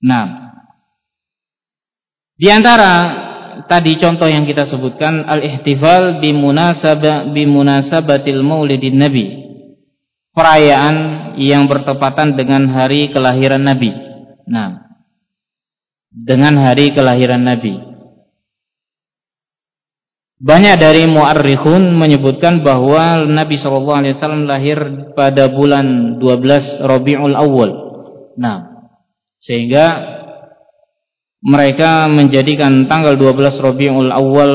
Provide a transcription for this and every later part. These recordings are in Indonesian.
Nah, di antara tadi contoh yang kita sebutkan al-ihtifal bi munasabah bi munasabatil maulidin nabi. Perayaan yang bertepatan dengan hari kelahiran Nabi. Nah, dengan hari kelahiran Nabi. Banyak dari muarrikhun menyebutkan bahwa Nabi sallallahu alaihi wasallam lahir pada bulan 12 Rabiul Awal. Nah, sehingga mereka menjadikan tanggal 12 Rabiul Awal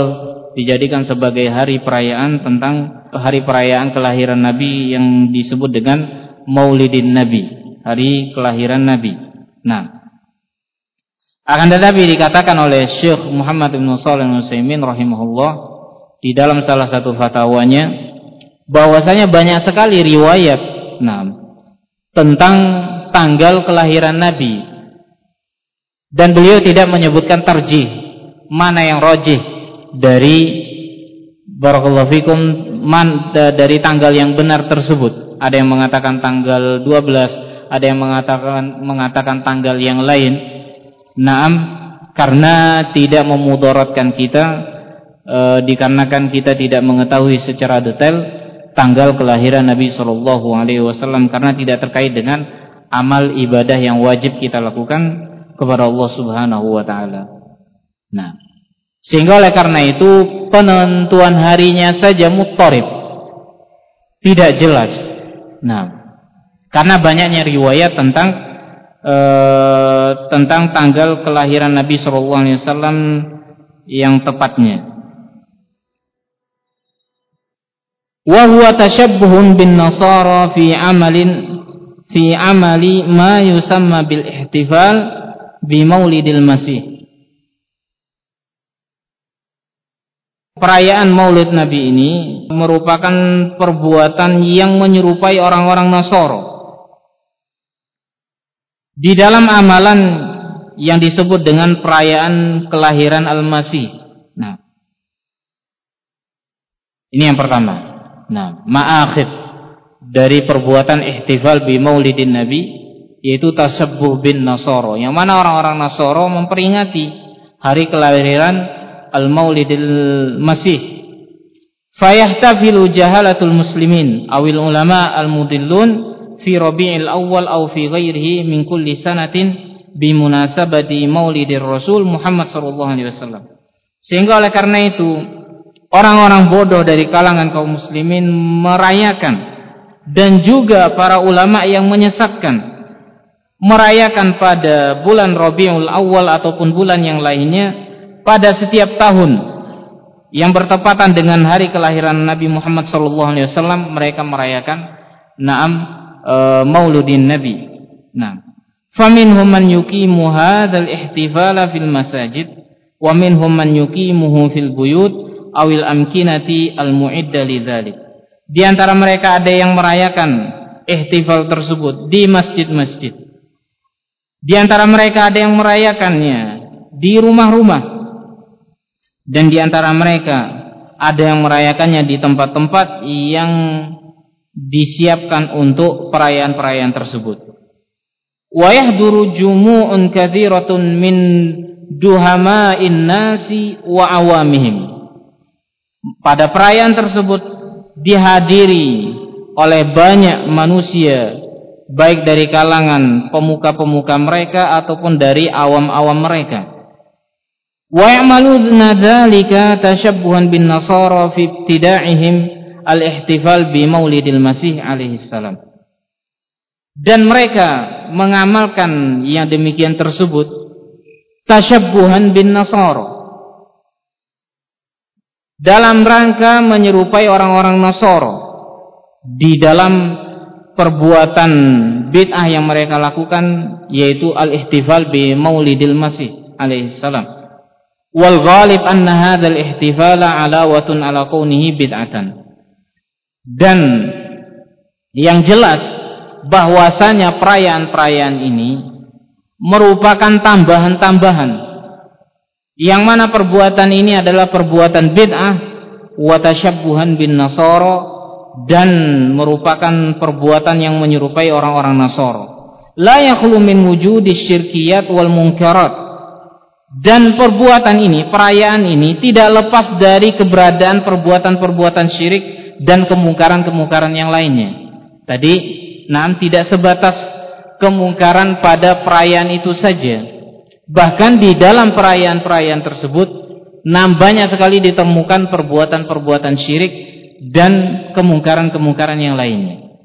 dijadikan sebagai hari perayaan tentang hari perayaan kelahiran Nabi yang disebut dengan Maulidin Nabi, hari kelahiran Nabi. Nah, akan tetapi dikatakan oleh Syekh Muhammad bin Shalih Al-Utsaimin rahimahullah di dalam salah satu fatwanya bahwasanya banyak sekali riwayat nah, tentang tanggal kelahiran Nabi dan beliau tidak menyebutkan tarjih mana yang rojih dari barakallahu fikum man, dari tanggal yang benar tersebut. Ada yang mengatakan tanggal 12 ada yang mengatakan mengatakan tanggal yang lain. Naam karena tidak memudaratkan kita e, dikarenakan kita tidak mengetahui secara detail tanggal kelahiran Nabi Shallallahu Alaihi Wasallam karena tidak terkait dengan amal ibadah yang wajib kita lakukan kepada Allah Subhanahu Wa Taala. Nah, sehingga oleh karena itu penentuan harinya saja mutarib tidak jelas. Nah, karena banyaknya riwayat tentang e, tentang tanggal kelahiran Nabi Shallallahu Alaihi Wasallam yang tepatnya. wa huwa tashabbuhun bin nasara fi amalin fi amali ma yusamma bil ihtifal bi maulidil masih perayaan maulid nabi ini merupakan perbuatan yang menyerupai orang-orang Nasoro di dalam amalan yang disebut dengan perayaan kelahiran Al-Masih. Nah, ini yang pertama. Nah, ma'akhid dari perbuatan ihtifal bi maulidin nabi yaitu tasabbuh bin nasoro. Yang mana orang-orang nasoro memperingati hari kelahiran al-maulidil masih. Fayahtafilu jahalatul muslimin awil ulama al-mudillun fi rabi'il awal aw fi ghairihi min kulli sanatin bi munasabati maulidir rasul Muhammad sallallahu alaihi wasallam. Sehingga oleh karena itu orang-orang bodoh dari kalangan kaum muslimin merayakan dan juga para ulama yang menyesatkan merayakan pada bulan Rabiul Awal ataupun bulan yang lainnya pada setiap tahun yang bertepatan dengan hari kelahiran Nabi Muhammad SAW mereka merayakan naam e, Mauludin Nabi. Nah, faminhum man yuqimu hadzal ihtifala fil masajid wa minhum man yuqimuhu fil buyut awil amkinati al muidda lidzalik. Di antara mereka ada yang merayakan ihtifal tersebut di masjid-masjid. Di antara mereka ada yang merayakannya di rumah-rumah. Dan di antara mereka ada yang merayakannya di tempat-tempat yang disiapkan untuk perayaan-perayaan tersebut. Wa yahduru jumu'un katsiratun min duhama'in nasi wa awamihim pada perayaan tersebut dihadiri oleh banyak manusia baik dari kalangan pemuka-pemuka mereka ataupun dari awam-awam mereka. Wa ya'maluna dzalika tashabbuhan bin nasara fi ibtida'ihim al-ihtifal bi maulidil masih alaihi salam. Dan mereka mengamalkan yang demikian tersebut tashabbuhan bin nasara. Dalam rangka menyerupai orang-orang Nasoro di dalam perbuatan bid'ah yang mereka lakukan yaitu al-ihtifal bi Maulidil Masih alaihi salam. Wal ghalib anna hadzal ihtifala alawatun ala kaunihi bid'atan. Dan yang jelas bahwasanya perayaan-perayaan ini merupakan tambahan-tambahan yang mana perbuatan ini adalah perbuatan bid'ah wa tasyabbuhan bin nasara dan merupakan perbuatan yang menyerupai orang-orang Nasara la yakhlu min wujudi syirkiyat wal munkarat dan perbuatan ini, perayaan ini tidak lepas dari keberadaan perbuatan-perbuatan syirik dan kemungkaran-kemungkaran yang lainnya. Tadi, nam tidak sebatas kemungkaran pada perayaan itu saja. Bahkan di dalam perayaan-perayaan tersebut, nam banyak sekali ditemukan perbuatan-perbuatan syirik dan kemungkaran-kemungkaran yang lainnya.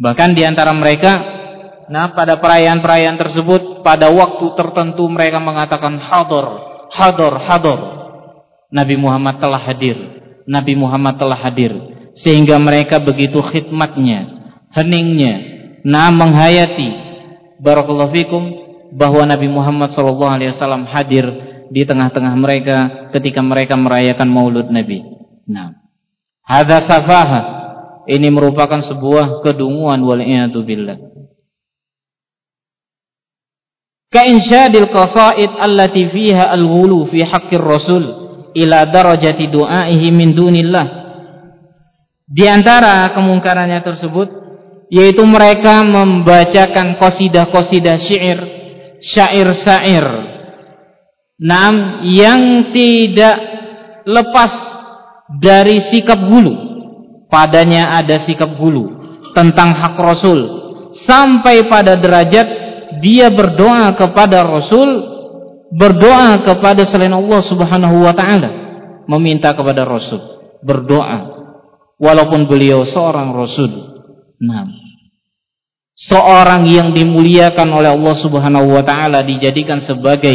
Bahkan di antara mereka Nah, pada perayaan-perayaan tersebut, pada waktu tertentu mereka mengatakan hador, hador, hador. Nabi Muhammad telah hadir. Nabi Muhammad telah hadir. Sehingga mereka begitu khidmatnya, heningnya, nah menghayati. Barakallahu fikum bahwa Nabi Muhammad SAW hadir di tengah-tengah mereka ketika mereka merayakan Maulud Nabi. Nah, hadza safaha. Ini merupakan sebuah kedunguan wal billah. Ka'insyadil qasaid allati fiha al-ghulu fi haqqir rasul ila darajati du'aihi min dunillah. Di antara kemungkarannya tersebut yaitu mereka membacakan qasidah-qasidah syair, syair-syair. Nam yang tidak lepas dari sikap gulu. Padanya ada sikap gulu tentang hak Rasul sampai pada derajat dia berdoa kepada Rasul, berdoa kepada selain Allah Subhanahu wa taala, meminta kepada Rasul, berdoa walaupun beliau seorang Rasul. Nah, seorang yang dimuliakan oleh Allah Subhanahu wa taala dijadikan sebagai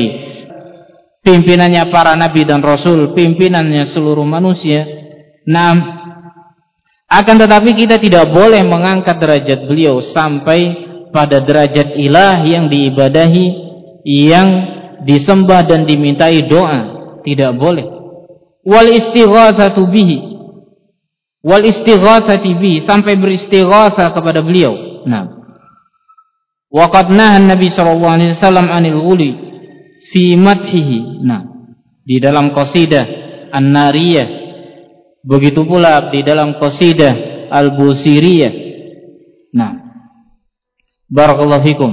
pimpinannya para nabi dan rasul, pimpinannya seluruh manusia. Nah, akan tetapi kita tidak boleh mengangkat derajat beliau sampai pada derajat ilah yang diibadahi yang disembah dan dimintai doa. Tidak boleh. Wal istighatsatu bihi. Wal istighatsati bihi. Sampai beristighatsa kepada beliau. Nah waqad nabi sallallahu alaihi wasallam anil ghuli fi madhihi nah di dalam qasidah an-nariyah begitu pula di dalam qasidah al-busiriyah nah Barakallahu fikum.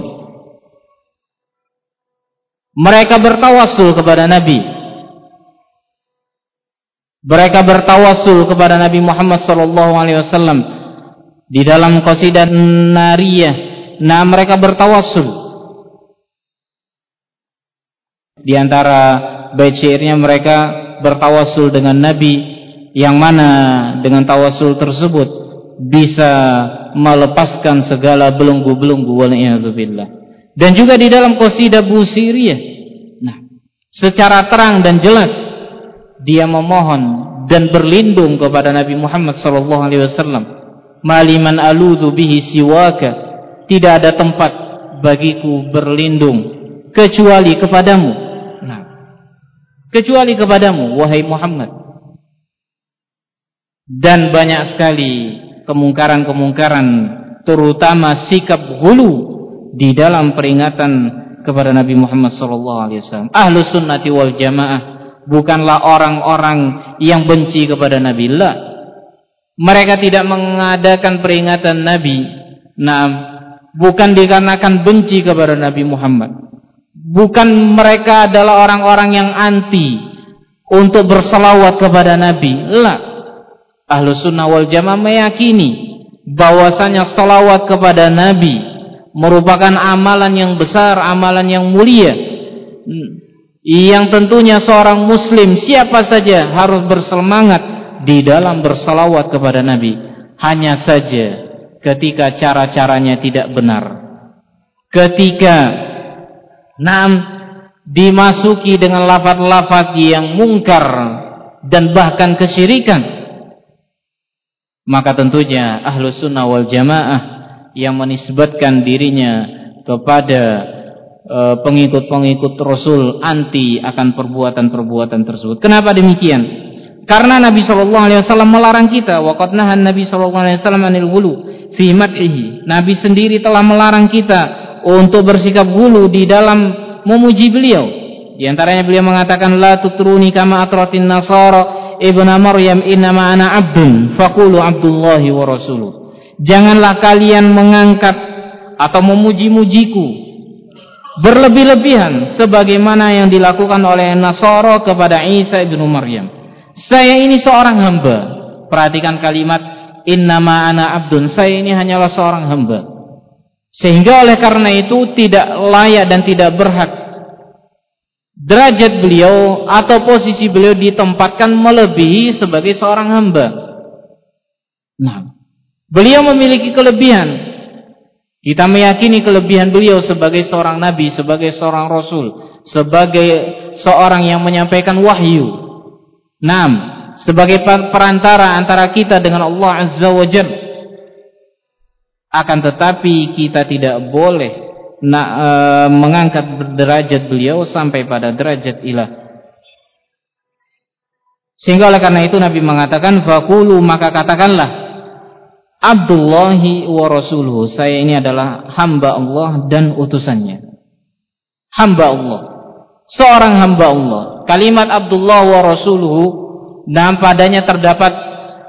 Mereka bertawasul kepada Nabi. Mereka bertawasul kepada Nabi Muhammad sallallahu alaihi wasallam di dalam qasidah nariyah. Nah, mereka bertawasul. Di antara bait syairnya mereka bertawasul dengan Nabi yang mana dengan tawasul tersebut bisa melepaskan segala belenggu-belenggu waliyadzubillah. Dan juga di dalam qasidah Busiriyah. Nah, secara terang dan jelas dia memohon dan berlindung kepada Nabi Muhammad sallallahu alaihi wasallam. Maliman aludhu bihi siwaka. Tidak ada tempat bagiku berlindung kecuali kepadamu. Kecuali kepadamu wahai Muhammad. Dan banyak sekali kemungkaran-kemungkaran terutama sikap hulu di dalam peringatan kepada Nabi Muhammad SAW. Ahlu sunnati wal jamaah bukanlah orang-orang yang benci kepada Nabi. Allah. Mereka tidak mengadakan peringatan Nabi. Nah, bukan dikarenakan benci kepada Nabi Muhammad. Bukan mereka adalah orang-orang yang anti untuk berselawat kepada Nabi. Allah. Ahlu sunnah wal jamaah meyakini bahwasanya salawat kepada Nabi merupakan amalan yang besar, amalan yang mulia. Yang tentunya seorang muslim siapa saja harus bersemangat di dalam bersalawat kepada Nabi. Hanya saja ketika cara-caranya tidak benar. Ketika nam dimasuki dengan lafaz-lafaz yang mungkar dan bahkan kesyirikan maka tentunya ahlu sunnah wal jamaah yang menisbatkan dirinya kepada e, pengikut-pengikut Rasul anti akan perbuatan-perbuatan tersebut. Kenapa demikian? Karena Nabi Shallallahu Alaihi Wasallam melarang kita. Nahan Nabi Shallallahu Alaihi Wasallam anil fi madhihi. Nabi sendiri telah melarang kita untuk bersikap gulu di dalam memuji beliau. Di antaranya beliau mengatakan la tutruni kama atratin nasara ibna Maryam innama ana abdun faqulu abdullahi wa rasuluh. Janganlah kalian mengangkat atau memuji-mujiku berlebih-lebihan sebagaimana yang dilakukan oleh Nasara kepada Isa ibnu Maryam. Saya ini seorang hamba. Perhatikan kalimat innama ana abdun. Saya ini hanyalah seorang hamba. Sehingga oleh karena itu tidak layak dan tidak berhak derajat beliau atau posisi beliau ditempatkan melebihi sebagai seorang hamba. Nah, beliau memiliki kelebihan. Kita meyakini kelebihan beliau sebagai seorang nabi, sebagai seorang rasul, sebagai seorang yang menyampaikan wahyu. Nam, sebagai perantara antara kita dengan Allah Azza wa Jalla. Akan tetapi kita tidak boleh nak e, mengangkat derajat beliau sampai pada derajat ilah. Sehingga oleh karena itu Nabi mengatakan fakulu maka katakanlah Abdullahi wa rasuluhu saya ini adalah hamba Allah dan utusannya. Hamba Allah. Seorang hamba Allah. Kalimat Abdullah wa rasuluhu dan padanya terdapat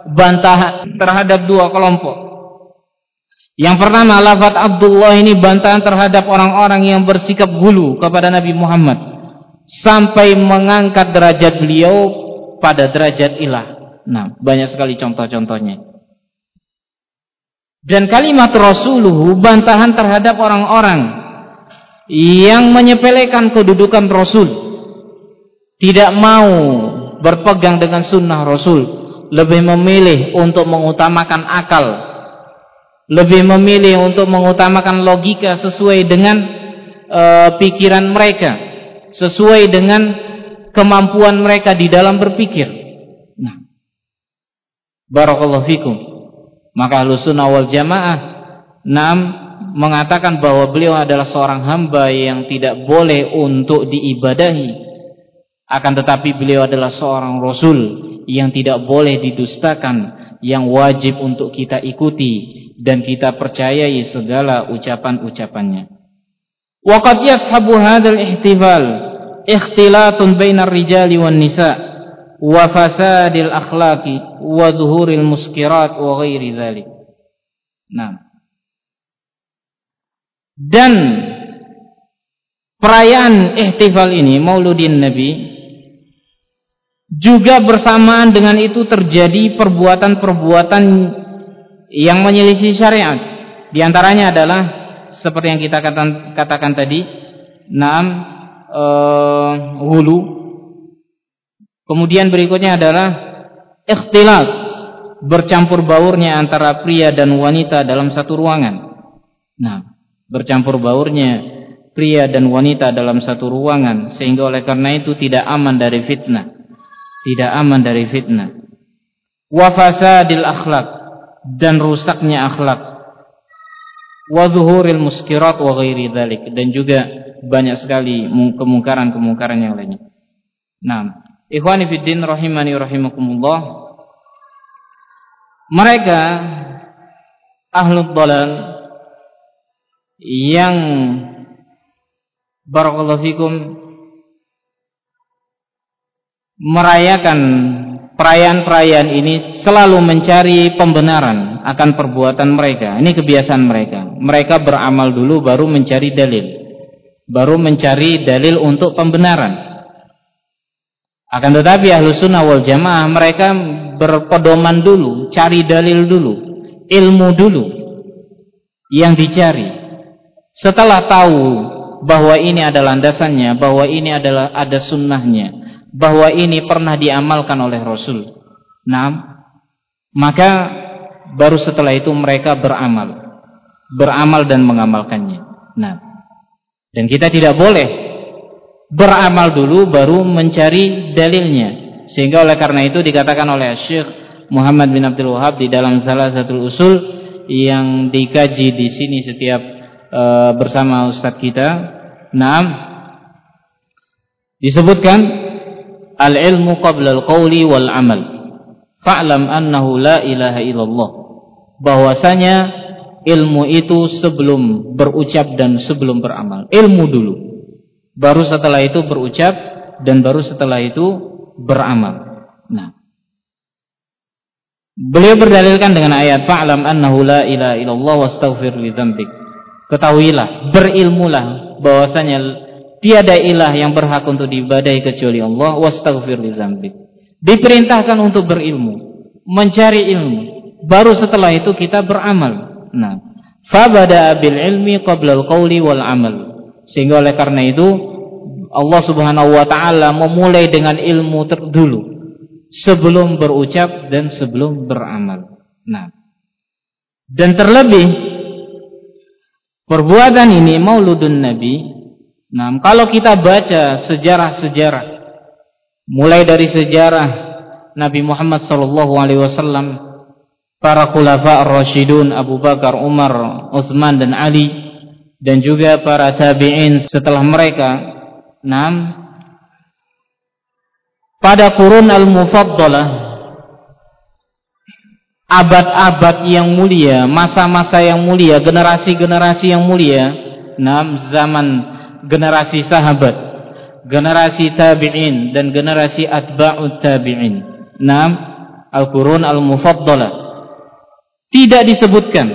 bantahan terhadap dua kelompok. Yang pertama lafaz Abdullah ini bantahan terhadap orang-orang yang bersikap gulu kepada Nabi Muhammad sampai mengangkat derajat beliau pada derajat ilah. Nah, banyak sekali contoh-contohnya. Dan kalimat Rasuluhu bantahan terhadap orang-orang yang menyepelekan kedudukan Rasul. Tidak mau berpegang dengan sunnah Rasul. Lebih memilih untuk mengutamakan akal lebih memilih untuk mengutamakan logika sesuai dengan uh, pikiran mereka, sesuai dengan kemampuan mereka di dalam berpikir. Nah, barakallahu fikum. Maka Ahlussunnah wal Jamaah enam mengatakan bahwa beliau adalah seorang hamba yang tidak boleh untuk diibadahi. Akan tetapi beliau adalah seorang rasul yang tidak boleh didustakan, yang wajib untuk kita ikuti dan kita percayai segala ucapan-ucapannya. Waqad yashabu hadzal ihtifal ikhtilatun bainar rijali wan nisa wa fasadil akhlaqi wa zuhuril muskirat wa ghairi dzalik. Nah. Dan perayaan ihtifal ini Mauludin Nabi juga bersamaan dengan itu terjadi perbuatan-perbuatan yang menyelisih syariat. Di antaranya adalah seperti yang kita katakan, katakan tadi, enam uh, hulu. Kemudian berikutnya adalah ikhtilat, bercampur baurnya antara pria dan wanita dalam satu ruangan. Nah, bercampur baurnya pria dan wanita dalam satu ruangan sehingga oleh karena itu tidak aman dari fitnah. Tidak aman dari fitnah. Wa fasadil akhlak dan rusaknya akhlak wa zuhuril muskirat wa ghairi dzalik dan juga banyak sekali kemungkaran-kemungkaran yang lainnya. Nah, ikhwani fiddin rahimani rahimakumullah. Mereka ahlul dalal yang barakallahu fikum merayakan perayaan-perayaan ini selalu mencari pembenaran akan perbuatan mereka. Ini kebiasaan mereka. Mereka beramal dulu baru mencari dalil. Baru mencari dalil untuk pembenaran. Akan tetapi ahlu sunnah wal jamaah mereka berpedoman dulu, cari dalil dulu, ilmu dulu yang dicari. Setelah tahu bahwa ini adalah landasannya, bahwa ini adalah ada sunnahnya, bahwa ini pernah diamalkan oleh Rasul. Nah, maka baru setelah itu mereka beramal, beramal dan mengamalkannya. Nah, dan kita tidak boleh beramal dulu baru mencari dalilnya. Sehingga oleh karena itu dikatakan oleh Syekh Muhammad bin Abdul Wahab di dalam salah satu usul yang dikaji di sini setiap uh, bersama ustaz kita. Nah, disebutkan al-ilmu qabla al-qawli wal amal fa'lam annahu la ilaha illallah. Bahwasanya ilmu itu sebelum berucap dan sebelum beramal. Ilmu dulu. Baru setelah itu berucap dan baru setelah itu beramal. Nah. Beliau berdalilkan dengan ayat fa'lam annahu la ilaha illallah wastaghfir li dzambik. Ketahuilah, berilmulah bahwasanya tiada ilah yang berhak untuk diibadahi kecuali Allah wastaghfir li Diperintahkan untuk berilmu, mencari ilmu. Baru setelah itu kita beramal. Nah, fabada bil ilmi qabla al-qawli wal amal. Sehingga oleh karena itu Allah Subhanahu wa taala memulai dengan ilmu terdulu sebelum berucap dan sebelum beramal. Nah, dan terlebih perbuatan ini mauludun nabi. Nah, kalau kita baca sejarah-sejarah mulai dari sejarah Nabi Muhammad sallallahu alaihi wasallam, para khulafa ar-rasyidun Abu Bakar, Umar, Utsman dan Ali dan juga para tabi'in setelah mereka. Nah, pada kurun al-mufaddalah abad-abad yang mulia, masa-masa yang mulia, generasi-generasi yang mulia, enam zaman generasi sahabat, generasi tabi'in dan generasi atba'ut tabi'in. Enam Al-Qurun Al-Mufaddalah. Tidak disebutkan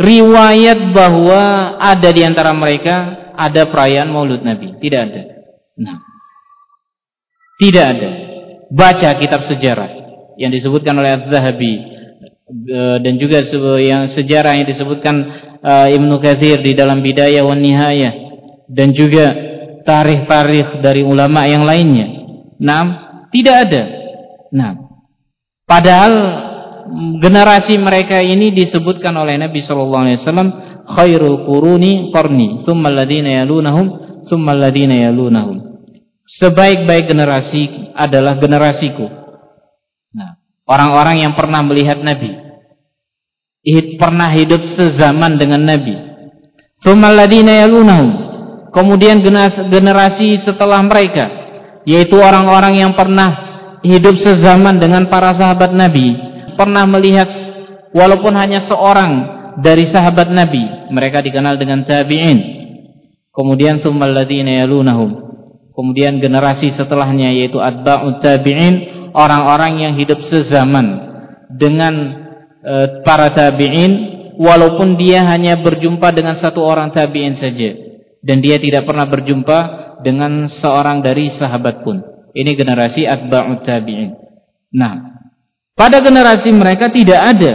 riwayat bahwa ada di antara mereka ada perayaan Maulud Nabi, tidak ada. Nah. Tidak ada. Baca kitab sejarah yang disebutkan oleh Az-Zahabi Eh, dan juga yang sejarah yang disebutkan uh, Ibnu Katsir di dalam Bidayah wan Nihayah dan juga tarikh-tarikh dari ulama yang lainnya. Nah, tidak ada. Nah, padahal generasi mereka ini disebutkan oleh Nabi sallallahu alaihi wasallam khairul quruni qarni, tsumma alladziina yalunahum, alladziina yalunahum. Sebaik-baik generasi adalah generasiku. Nah, orang-orang yang pernah melihat Nabi pernah hidup sezaman dengan Nabi kemudian generasi setelah mereka yaitu orang-orang yang pernah hidup sezaman dengan para sahabat Nabi pernah melihat walaupun hanya seorang dari sahabat Nabi mereka dikenal dengan tabi'in. Kemudian kemudian generasi setelahnya yaitu atba'ut tabi'in orang-orang yang hidup sezaman dengan e, para tabi'in walaupun dia hanya berjumpa dengan satu orang tabi'in saja dan dia tidak pernah berjumpa dengan seorang dari sahabat pun. Ini generasi atba'ut tabi'in. Nah, pada generasi mereka tidak ada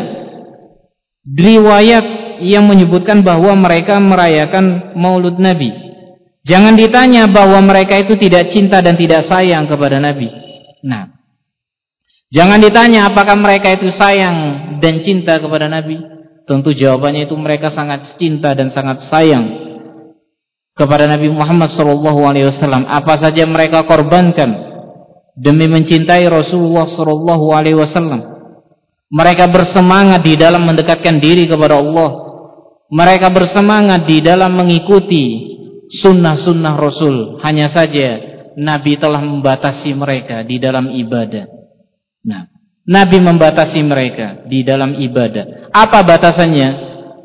riwayat yang menyebutkan bahwa mereka merayakan Maulud Nabi. Jangan ditanya bahwa mereka itu tidak cinta dan tidak sayang kepada Nabi. Nah, Jangan ditanya apakah mereka itu sayang dan cinta kepada Nabi. Tentu jawabannya itu mereka sangat cinta dan sangat sayang kepada Nabi Muhammad SAW. Apa saja mereka korbankan demi mencintai Rasulullah SAW. Mereka bersemangat di dalam mendekatkan diri kepada Allah. Mereka bersemangat di dalam mengikuti sunnah-sunnah Rasul. Hanya saja Nabi telah membatasi mereka di dalam ibadah. Nah, Nabi membatasi mereka di dalam ibadah. Apa batasannya?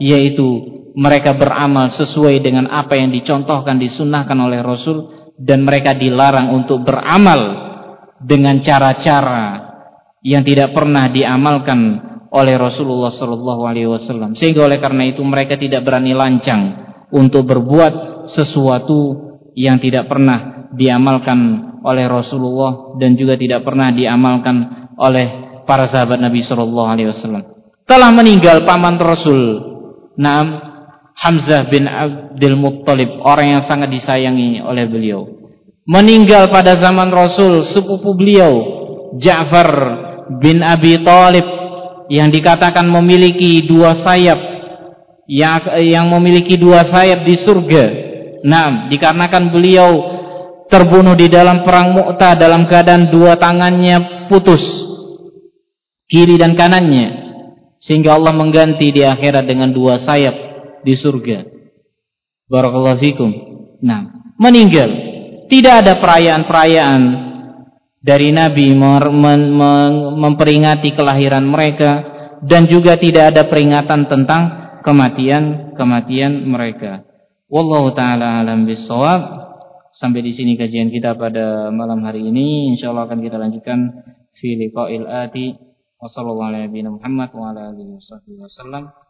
Yaitu mereka beramal sesuai dengan apa yang dicontohkan, disunahkan oleh Rasul dan mereka dilarang untuk beramal dengan cara-cara yang tidak pernah diamalkan oleh Rasulullah Sallallahu Alaihi Wasallam. Sehingga oleh karena itu mereka tidak berani lancang untuk berbuat sesuatu yang tidak pernah diamalkan oleh Rasulullah dan juga tidak pernah diamalkan oleh para sahabat Nabi sallallahu alaihi wasallam. Telah meninggal paman Rasul. Naam Hamzah bin Abdul Muttalib, orang yang sangat disayangi oleh beliau. Meninggal pada zaman Rasul sepupu beliau Ja'far bin Abi Talib yang dikatakan memiliki dua sayap yang yang memiliki dua sayap di surga. Nah, dikarenakan beliau terbunuh di dalam perang Mu'tah dalam keadaan dua tangannya putus kiri dan kanannya sehingga Allah mengganti di akhirat dengan dua sayap di surga. Barakallahu fikum. Nah, meninggal. Tidak ada perayaan-perayaan dari Nabi memperingati kelahiran mereka dan juga tidak ada peringatan tentang kematian-kematian mereka. Wallahu taala alam bisawab. Sampai di sini kajian kita pada malam hari ini. Insyaallah akan kita lanjutkan fi liqa'il ati. Wassalamualaikum warahmatullahi wabarakatuh.